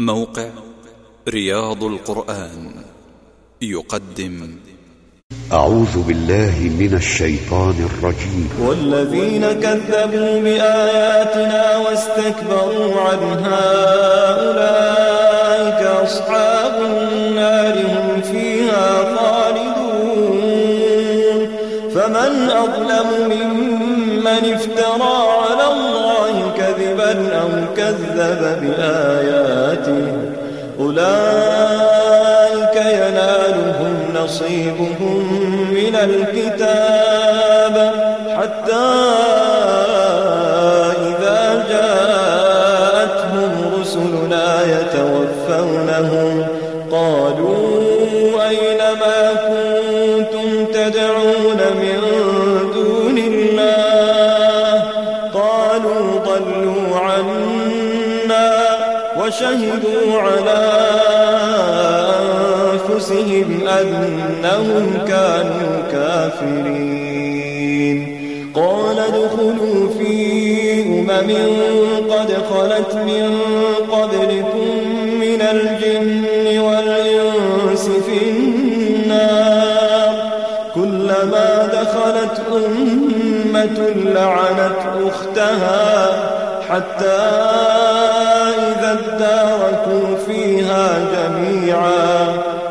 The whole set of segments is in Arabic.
موقع رياض القرآن يقدم. أعوذ بالله من الشيطان الرجيم. والذين كذبوا بآياتنا واستكبروا عنها أولئك أصحاب النار هم فيها خالدون. فمن أظلم ممن افترى أو كذب بآياته أولئك ينالهم نصيبهم من الكتاب حتى قالوا ضلوا عنا وشهدوا على أنفسهم أنهم كانوا كافرين. قال ادخلوا في أمم قد خلت من قبلكم من الجن لعنت أختها حتى إذا اداركوا فيها جميعا.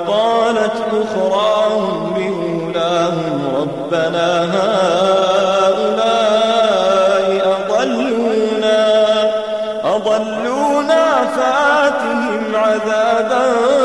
قالت أخراهم لأولاهم ربنا هؤلاء أضلونا أضلونا فآتهم عذابا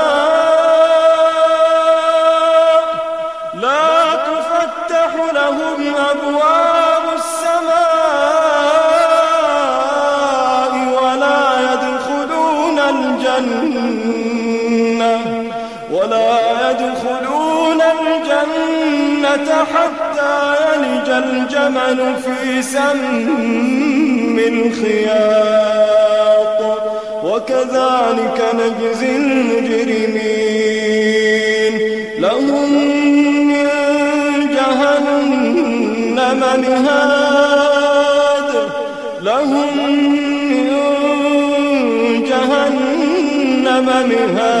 ولا يدخلون الجنة حتى يلج الجمل في سم الخياط. وكذلك نجزي المجرمين. لهم من جهنم مهاد لهم من جهنم مهاد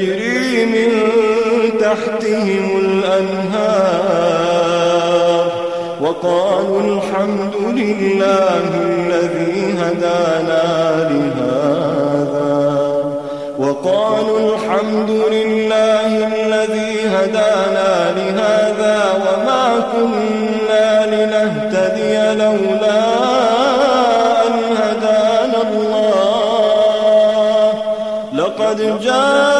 تجري من تحتهم الأنهار وقالوا الحمد لله الذي هدانا لهذا وقالوا الحمد لله الذي هدانا لهذا وما كنا لنهتدي لولا أن هدانا الله. لقد جاءت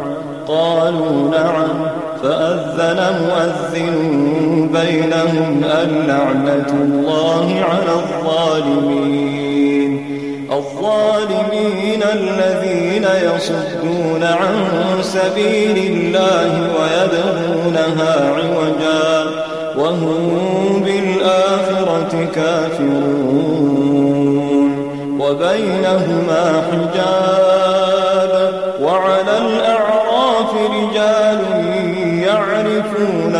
قالوا نعم فأذن مؤذن بينهم اللعنة الله على الظالمين. الظالمين الذين يصدون عن سبيل الله ويبغونها عوجا وهم بالآخرة كافرون. وبينهما حجاب وعلى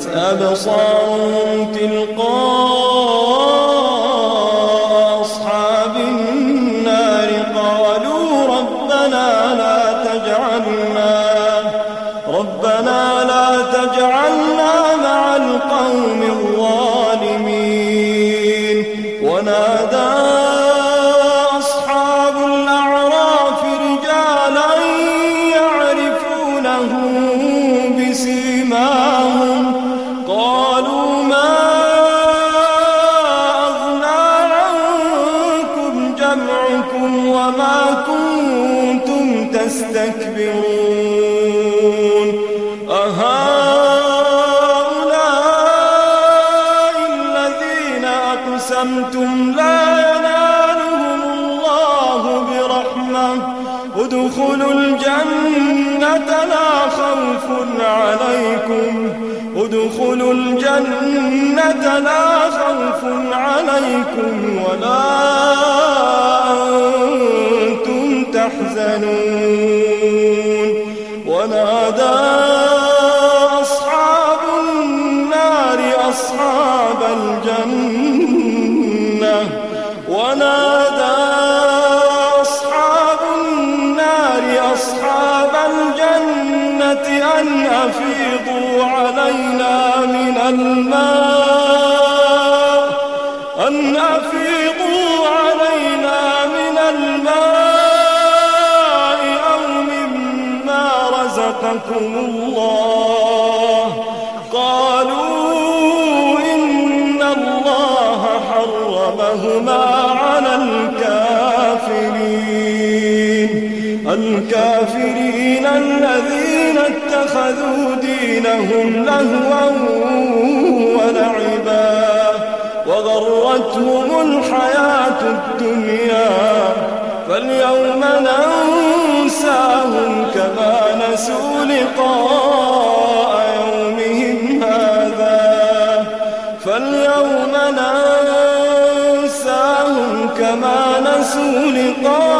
صرفت أبصارهم تلقاء أصحاب النار قالوا ربنا لا تجعلنا ربنا لا تجعلنا مع القوم الظالمين. ونادى أصحاب الأعراف رجالا يعرفونهم بسيماهم. أقسمتم لا ينالهم الله برحمة ادخلوا الجنة لا خوف عليكم ادخلوا الجنة لا خوف عليكم ولا أنتم تحزنون ونادى أصحاب النار أصحاب الجنة من الماء أن أفيضوا علينا من الماء أو مما رزقكم الله. قالوا إن الله حرمهما على الكافرين. الكافرين الذين اتخذوا دينهم لهوا وغرتهم الحياة الدنيا فاليوم ننساهم كما نسوا لقاء يومهم هذا. فاليوم ننساهم كما نسوا لقاء